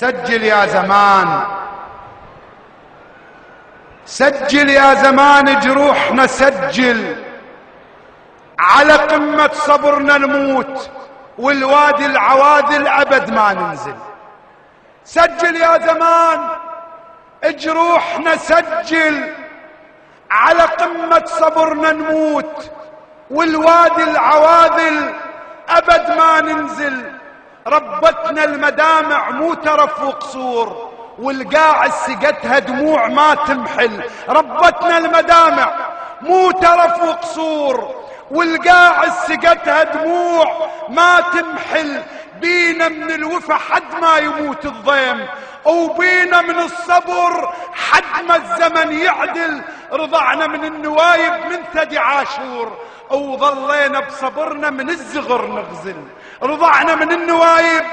سجل يا زمان. سجل يا زمان جروحنا سجل. على قمة صبرنا نموت والوادي العوادل أبد ما ننزل. سجل يا زمان جروحنا سجل. على قمة صبرنا نموت والوادي العواذل أبد ما ننزل. ربتنا المدامع مو ترف وقصور والقاع سقتها دموع ما تمحل. ربتنا المدامع مو ترف وقصور والقاع سقتها دموع ما تمحل. بينا من الوفا حد ما يموت الضيم وبينا من الصبر حد ما الزمن يعدل. رضعنا من النوايب من ثدي عاشور وظلينا بصبرنا من الزغر نغزل. رضعنا من النوايب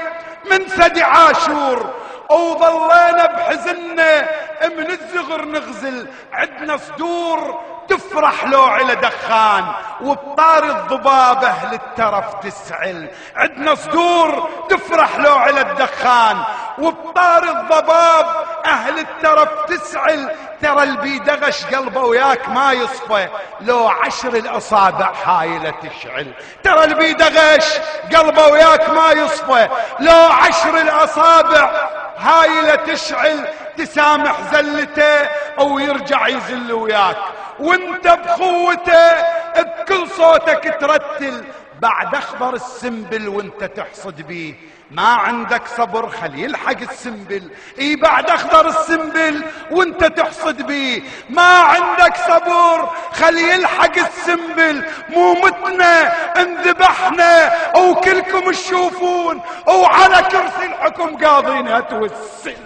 من ثدي عاشور وظلينا بحزننا من الزغر نغزل. عدنا صدور تفرح لو على دخان وبطار الضباب أهل الترف تسعل. عدنا صدور تفرح لو على الدخان وبطار الضباب أهل الترف تسعل. ترى البيدغش قلبه وياك ما يصفى. لو عشر الأصابع هايلة تشعل. ترى البيدغش قلبه وياك ما يصفى. لو عشر الأصابع هايلة تشعل. تسامح زلته أو يرجع يزل وياك. وانت بخوته بكل صوتك ترتل بعد أخبر السنبل وانت تحصد بيه ما عندك صبر خلي يلحق السنبل. إي بعد اخضر السنبل وانت تحصد بيه ما عندك صبر خلي يلحق السنبل. مو متنا انذبحنا أو كلكم تشوفون أو على كرسي الحكم قاضينا توسل.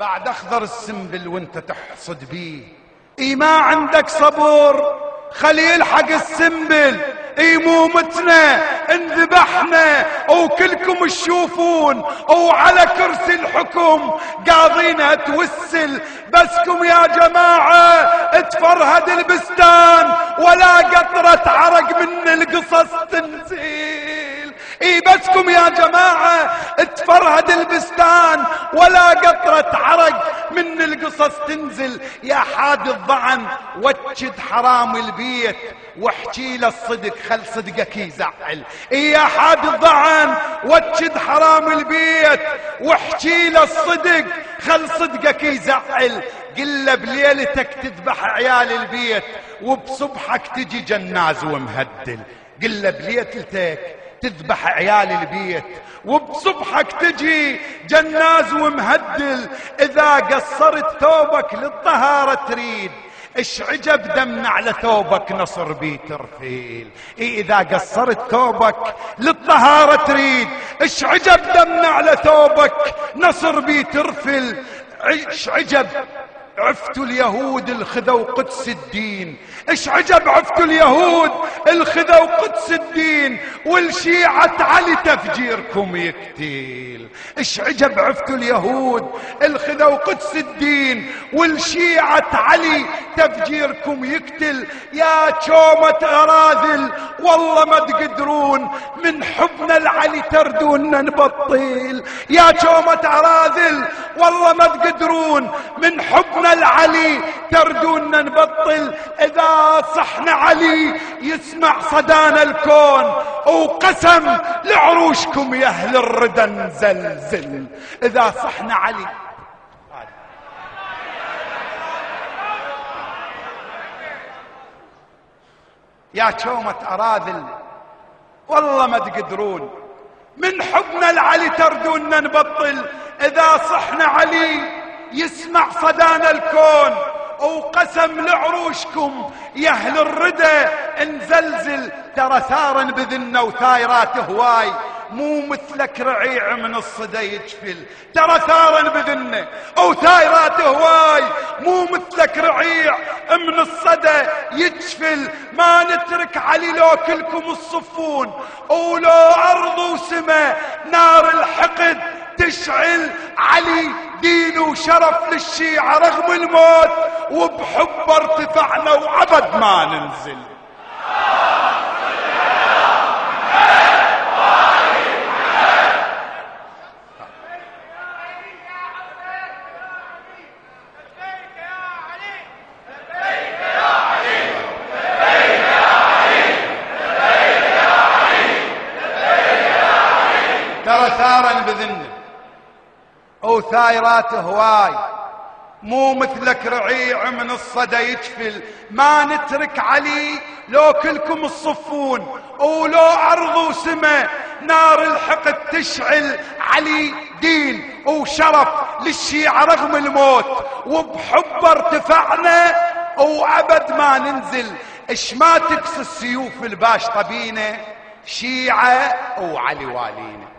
بعد أخضر السنبل وانت تحصد بيه. اي ما عندك صبر خلي يلحق السنبل. اي مو متنا انذبحنا. أو كلكم تشوفون. أو على كرسي الحكم قاضينا توسل. بسكم يا جماعة تفرهد البستان. ولا قطرة عرق من القصص تنزل إي بسكم يا جماعة تفرهد البستان ولا قطرة عرق من القصص تنزل يا حاد الضعن وجد حرام البيت واحكي له الصدق خل صدقك يزعل. إي يا حاد الضعن وجد حرام البيت واحكي له الصدق خل صدقك يزعل. قل له بليلتك تذبح عيال البيت وبصبحك تجي جناز ومهدل. قل له بليلتك تذبح عيال البيت وبصبحك تجي جناز ومهدل. إذا قصرت ثوبك للطهارة تريد اش عجب دمنا على ثوبك نصر بي ترفيل إيه إذا قصرت ثوبك للطهارة تريد اش عجب دمنا على ثوبك نصر بي ترفل عجب؟ عفتوا اليهود الخذوا قدس الدين. إيش عجب عفتوا اليهود الخذوا قدس الدين؟ والشيعة علي تفجيركم يكتيل إيش عجب عفتوا اليهود الخذوا قدس الدين؟ والشيعة علي تفجيركم يقتل يا شومة اراذل والله ما تقدرون. من حبنا العلي تردون نبطيل يا شومة اراذل والله ما تقدرون. من حبنا العلي تردونا نبطل. إذا صحنا علي يسمع صدانا الكون. وقسم لعروشكم يا أهل الردى نزلزل إذا صحنا علي. يا شومة أراذل والله ما تقدرون. من حبنا العلي تردونا نبطل. إذا صحنا علي يسمع صدانا الكون وقسم لعروشكم يا أهل الردى نزلزل ترى ثارا بذنا وثايرات هواي مو مثلك رعيع من الصدى يجفل. ترى ثارا بذنه أو ثايرات هواي مو مثلك رعيع من الصدى يجفل. ما نترك علي لو كلكم الصفون ولو ارض وسما نار الحقد تشعل علي. دين وشرف للشيعة رغم الموت وبحب ارتفعنا وعبد ما ننزل. ترى ثارا بذنب وثايرات هواي. مو مثلك رعيع من الصدى يجفل. ما نترك علي لو كلكم تصفون. ولو ارض وسما نار الحقد تشعل علي دين وشرف للشيعة رغم الموت. وبحب ارتفعنا وابد ما ننزل. اش ما تكسي السيوف الباش طبينا شيعة وعلي والينا